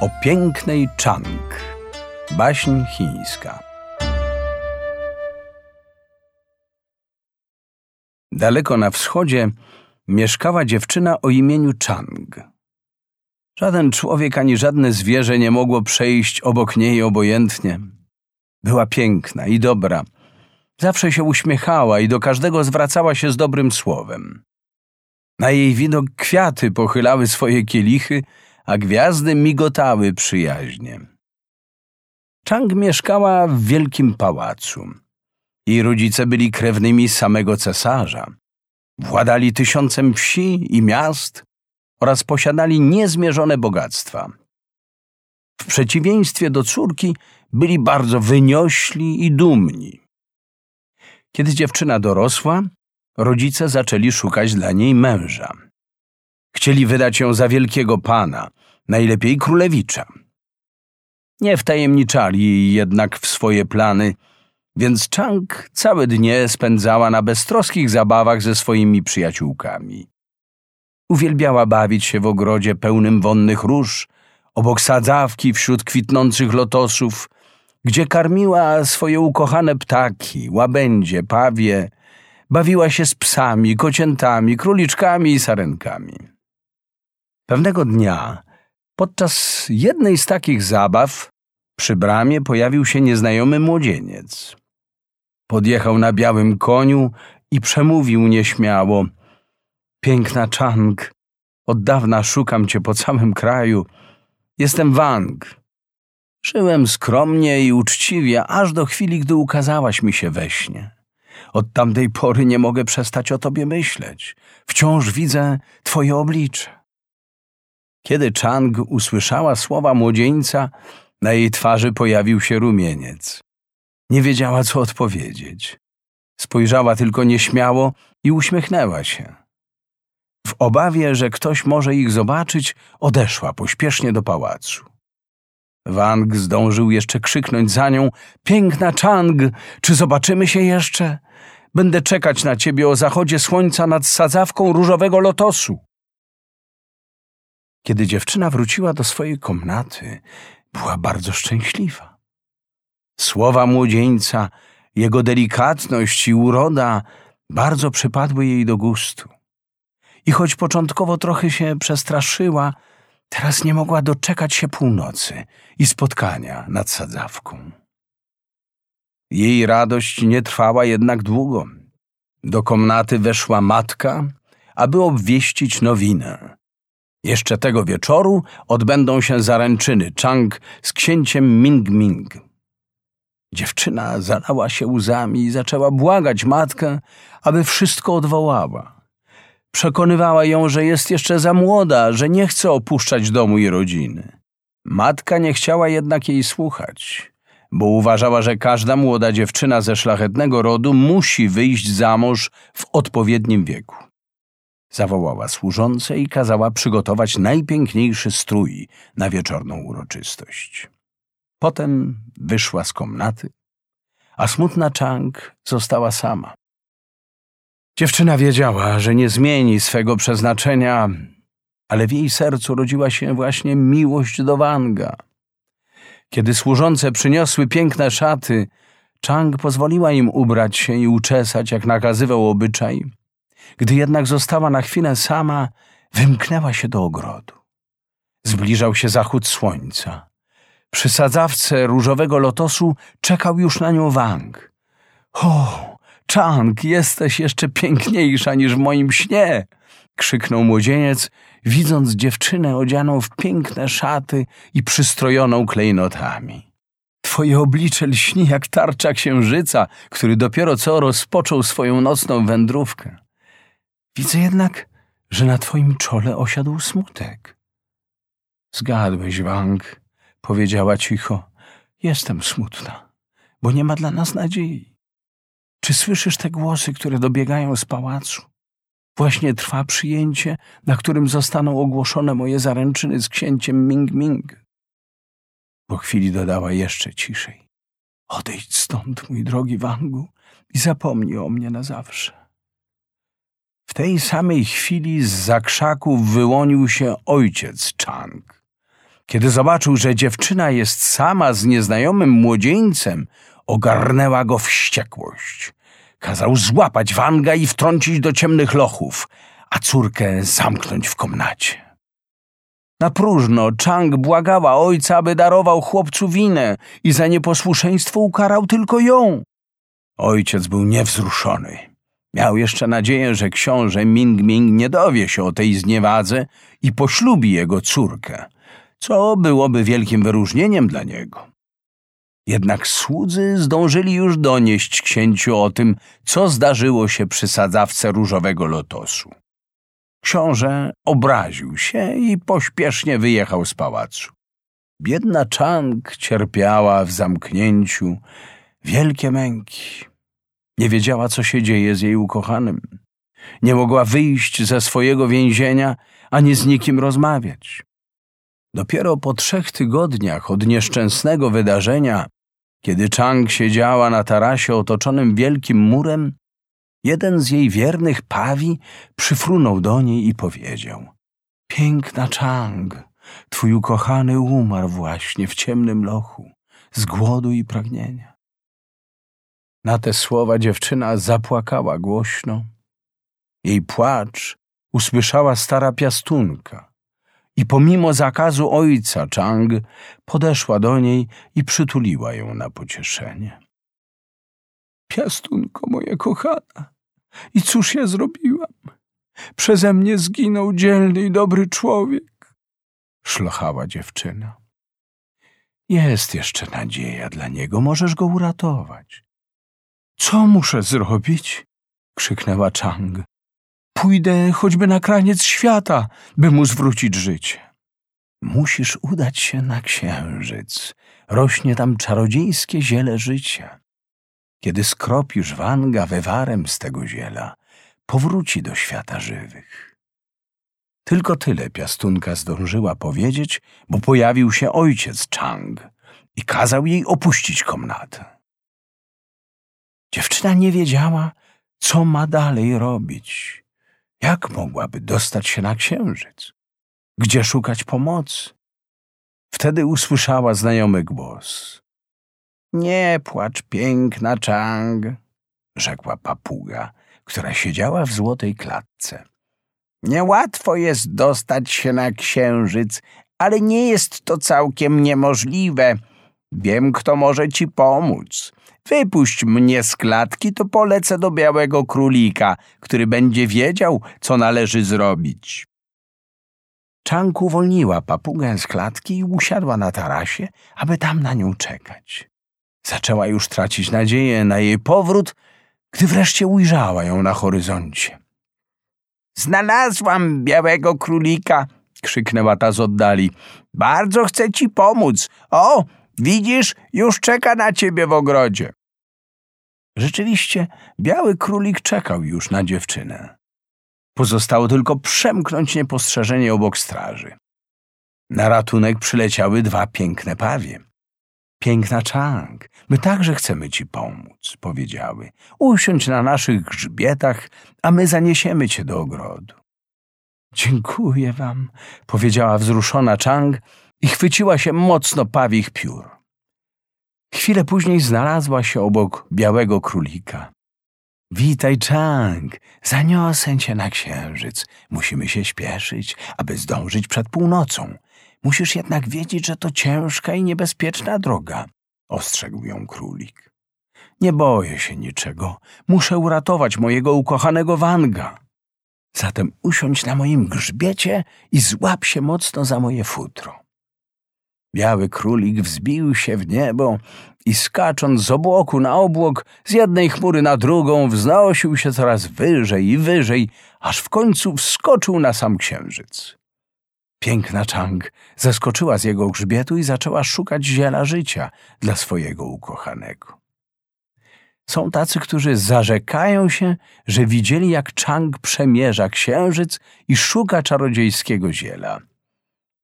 o pięknej Chang. Baśń chińska. Daleko na wschodzie mieszkała dziewczyna o imieniu Chang. Żaden człowiek ani żadne zwierzę nie mogło przejść obok niej obojętnie. Była piękna i dobra. Zawsze się uśmiechała i do każdego zwracała się z dobrym słowem. Na jej widok kwiaty pochylały swoje kielichy, a gwiazdy migotały przyjaźnie. Chang mieszkała w wielkim pałacu. Jej rodzice byli krewnymi samego cesarza. Władali tysiącem wsi i miast oraz posiadali niezmierzone bogactwa. W przeciwieństwie do córki byli bardzo wyniośli i dumni. Kiedy dziewczyna dorosła, rodzice zaczęli szukać dla niej męża. Chcieli wydać ją za wielkiego pana, najlepiej królewicza. Nie wtajemniczali jednak w swoje plany, więc Chang całe dnie spędzała na beztroskich zabawach ze swoimi przyjaciółkami. Uwielbiała bawić się w ogrodzie pełnym wonnych róż, obok sadzawki wśród kwitnących lotosów, gdzie karmiła swoje ukochane ptaki, łabędzie, pawie, bawiła się z psami, kociętami, króliczkami i sarenkami. Pewnego dnia, podczas jednej z takich zabaw, przy bramie pojawił się nieznajomy młodzieniec. Podjechał na białym koniu i przemówił nieśmiało. Piękna Chang, od dawna szukam cię po całym kraju. Jestem Wang. Żyłem skromnie i uczciwie, aż do chwili, gdy ukazałaś mi się we śnie. Od tamtej pory nie mogę przestać o tobie myśleć. Wciąż widzę twoje oblicze. Kiedy Chang usłyszała słowa młodzieńca, na jej twarzy pojawił się rumieniec. Nie wiedziała, co odpowiedzieć. Spojrzała tylko nieśmiało i uśmiechnęła się. W obawie, że ktoś może ich zobaczyć, odeszła pośpiesznie do pałacu. Wang zdążył jeszcze krzyknąć za nią: Piękna Chang, czy zobaczymy się jeszcze? Będę czekać na ciebie o zachodzie słońca nad sadzawką różowego lotosu. Kiedy dziewczyna wróciła do swojej komnaty, była bardzo szczęśliwa. Słowa młodzieńca, jego delikatność i uroda bardzo przypadły jej do gustu. I choć początkowo trochę się przestraszyła, teraz nie mogła doczekać się północy i spotkania nad sadzawką. Jej radość nie trwała jednak długo. Do komnaty weszła matka, aby obwieścić nowinę. Jeszcze tego wieczoru odbędą się zaręczyny Chang z księciem Ming Ming. Dziewczyna zalała się łzami i zaczęła błagać matkę, aby wszystko odwołała. Przekonywała ją, że jest jeszcze za młoda, że nie chce opuszczać domu i rodziny. Matka nie chciała jednak jej słuchać, bo uważała, że każda młoda dziewczyna ze szlachetnego rodu musi wyjść za mąż w odpowiednim wieku. Zawołała służące i kazała przygotować najpiękniejszy strój na wieczorną uroczystość. Potem wyszła z komnaty, a smutna Chang została sama. Dziewczyna wiedziała, że nie zmieni swego przeznaczenia, ale w jej sercu rodziła się właśnie miłość do Wanga. Kiedy służące przyniosły piękne szaty, Chang pozwoliła im ubrać się i uczesać, jak nakazywał obyczaj. Gdy jednak została na chwilę sama, wymknęła się do ogrodu. Zbliżał się zachód słońca. Przy sadzawce różowego lotosu czekał już na nią Wang. O, Chang, jesteś jeszcze piękniejsza niż w moim śnie! krzyknął młodzieniec, widząc dziewczynę odzianą w piękne szaty i przystrojoną klejnotami. Twoje oblicze lśni jak tarcza księżyca, który dopiero co rozpoczął swoją nocną wędrówkę. Widzę jednak, że na twoim czole osiadł smutek. Zgadłeś, Wang, powiedziała cicho. Jestem smutna, bo nie ma dla nas nadziei. Czy słyszysz te głosy, które dobiegają z pałacu? Właśnie trwa przyjęcie, na którym zostaną ogłoszone moje zaręczyny z księciem Ming Ming. Po chwili dodała jeszcze ciszej. Odejdź stąd, mój drogi Wangu, i zapomnij o mnie na zawsze. W tej samej chwili z zakrzaków wyłonił się ojciec Chang. Kiedy zobaczył, że dziewczyna jest sama z nieznajomym młodzieńcem, ogarnęła go wściekłość. Kazał złapać Wanga i wtrącić do ciemnych lochów, a córkę zamknąć w komnacie. Na próżno Chang błagała ojca, aby darował chłopcu winę i za nieposłuszeństwo ukarał tylko ją. Ojciec był niewzruszony. Miał jeszcze nadzieję, że książę Ming-Ming nie dowie się o tej zniewadze i poślubi jego córkę, co byłoby wielkim wyróżnieniem dla niego. Jednak słudzy zdążyli już donieść księciu o tym, co zdarzyło się przy sadzawce różowego lotosu. Książę obraził się i pośpiesznie wyjechał z pałacu. Biedna Chang cierpiała w zamknięciu wielkie męki. Nie wiedziała, co się dzieje z jej ukochanym. Nie mogła wyjść ze swojego więzienia, ani z nikim rozmawiać. Dopiero po trzech tygodniach od nieszczęsnego wydarzenia, kiedy Chang siedziała na tarasie otoczonym wielkim murem, jeden z jej wiernych pawi przyfrunął do niej i powiedział: Piękna Chang, twój ukochany umarł właśnie w ciemnym lochu, z głodu i pragnienia. Na te słowa dziewczyna zapłakała głośno. Jej płacz usłyszała stara piastunka i pomimo zakazu ojca Chang podeszła do niej i przytuliła ją na pocieszenie. Piastunko moja kochana, i cóż ja zrobiłam? Przeze mnie zginął dzielny i dobry człowiek, szlochała dziewczyna. Jest jeszcze nadzieja dla niego, możesz go uratować. Co muszę zrobić? krzyknęła Chang. Pójdę choćby na kraniec świata, by mu zwrócić życie. Musisz udać się na księżyc. Rośnie tam czarodziejskie ziele życia. Kiedy skropisz Wanga wywarem z tego ziela, powróci do świata żywych. Tylko tyle piastunka zdążyła powiedzieć, bo pojawił się ojciec Chang i kazał jej opuścić komnatę. Dziewczyna nie wiedziała, co ma dalej robić. Jak mogłaby dostać się na księżyc? Gdzie szukać pomocy? Wtedy usłyszała znajomy głos. Nie płacz, piękna Chang, rzekła papuga, która siedziała w złotej klatce. Niełatwo jest dostać się na księżyc, ale nie jest to całkiem niemożliwe. Wiem, kto może ci pomóc. Wypuść mnie z klatki, to polecę do białego królika, który będzie wiedział, co należy zrobić. Czank uwolniła papugę z klatki i usiadła na tarasie, aby tam na nią czekać. Zaczęła już tracić nadzieję na jej powrót, gdy wreszcie ujrzała ją na horyzoncie. Znalazłam białego królika, krzyknęła ta z oddali. Bardzo chcę ci pomóc. O, widzisz, już czeka na ciebie w ogrodzie. Rzeczywiście, biały królik czekał już na dziewczynę. Pozostało tylko przemknąć niepostrzeżenie obok straży. Na ratunek przyleciały dwa piękne pawie. Piękna Chang, my także chcemy ci pomóc, powiedziały. Usiądź na naszych grzbietach, a my zaniesiemy cię do ogrodu. Dziękuję wam, powiedziała wzruszona Chang i chwyciła się mocno pawich piór. Chwilę później znalazła się obok białego królika. Witaj, Chang, zaniosę cię na księżyc. Musimy się śpieszyć, aby zdążyć przed północą. Musisz jednak wiedzieć, że to ciężka i niebezpieczna droga, ostrzegł ją królik. Nie boję się niczego. Muszę uratować mojego ukochanego Wanga. Zatem usiądź na moim grzbiecie i złap się mocno za moje futro. Biały królik wzbił się w niebo i skacząc z obłoku na obłok, z jednej chmury na drugą, wznosił się coraz wyżej i wyżej, aż w końcu wskoczył na sam księżyc. Piękna Chang zeskoczyła z jego grzbietu i zaczęła szukać ziela życia dla swojego ukochanego. Są tacy, którzy zarzekają się, że widzieli, jak Chang przemierza księżyc i szuka czarodziejskiego ziela.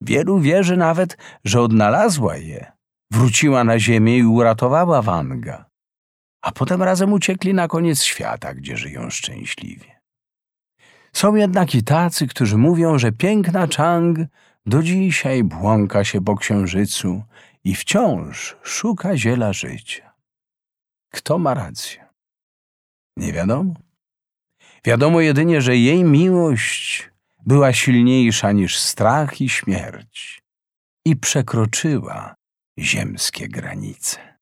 Wielu wierzy nawet, że odnalazła je, wróciła na ziemię i uratowała Wanga, a potem razem uciekli na koniec świata, gdzie żyją szczęśliwie. Są jednak i tacy, którzy mówią, że piękna Chang do dzisiaj błąka się po księżycu i wciąż szuka ziela życia. Kto ma rację? Nie wiadomo. Wiadomo jedynie, że jej miłość była silniejsza niż strach i śmierć i przekroczyła ziemskie granice.